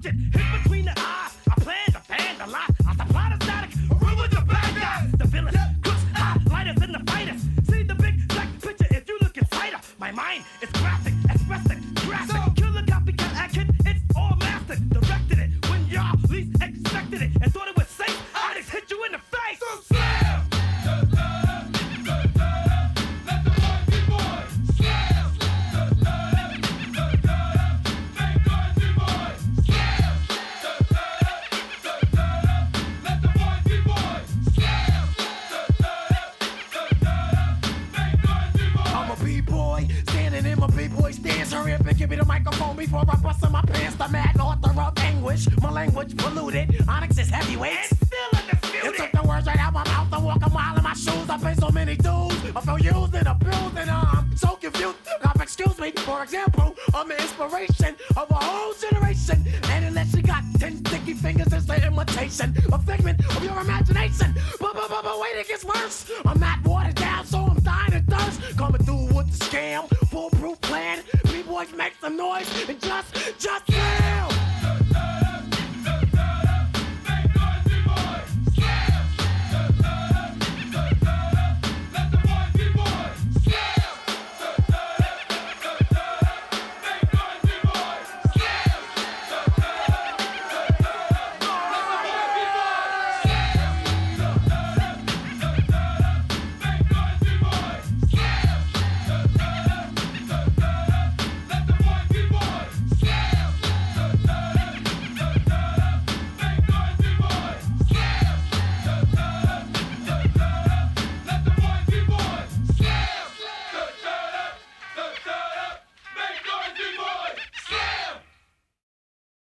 ruptured, hit between the eyes. I plan to ban the lie, I supply the static, with the bad guys, the villains, crooks, highlighters, and the fighters. See the big black picture if you look inside her. My mind is graphic, expressive, graphic. Killer copycat action, it's b-boy, standing in my b-boy stance. Hurry up and give me the microphone before I bust in my pants. The mad author of anguish, my language polluted. Onyx is heavyweight. Still You undisputed. took the words right out my mouth. I walk a mile in my shoes. I pay so many dues. I feel used and abused and I'm so confused. Now, excuse me, for example, I'm an inspiration of a whole generation. And unless you got ten sticky fingers, it's the imitation, a figment of your imagination. But, but, but, but wait, it gets worse. I'm not watered Damn! foolproof plan. B-boys make some noise and just, just yell.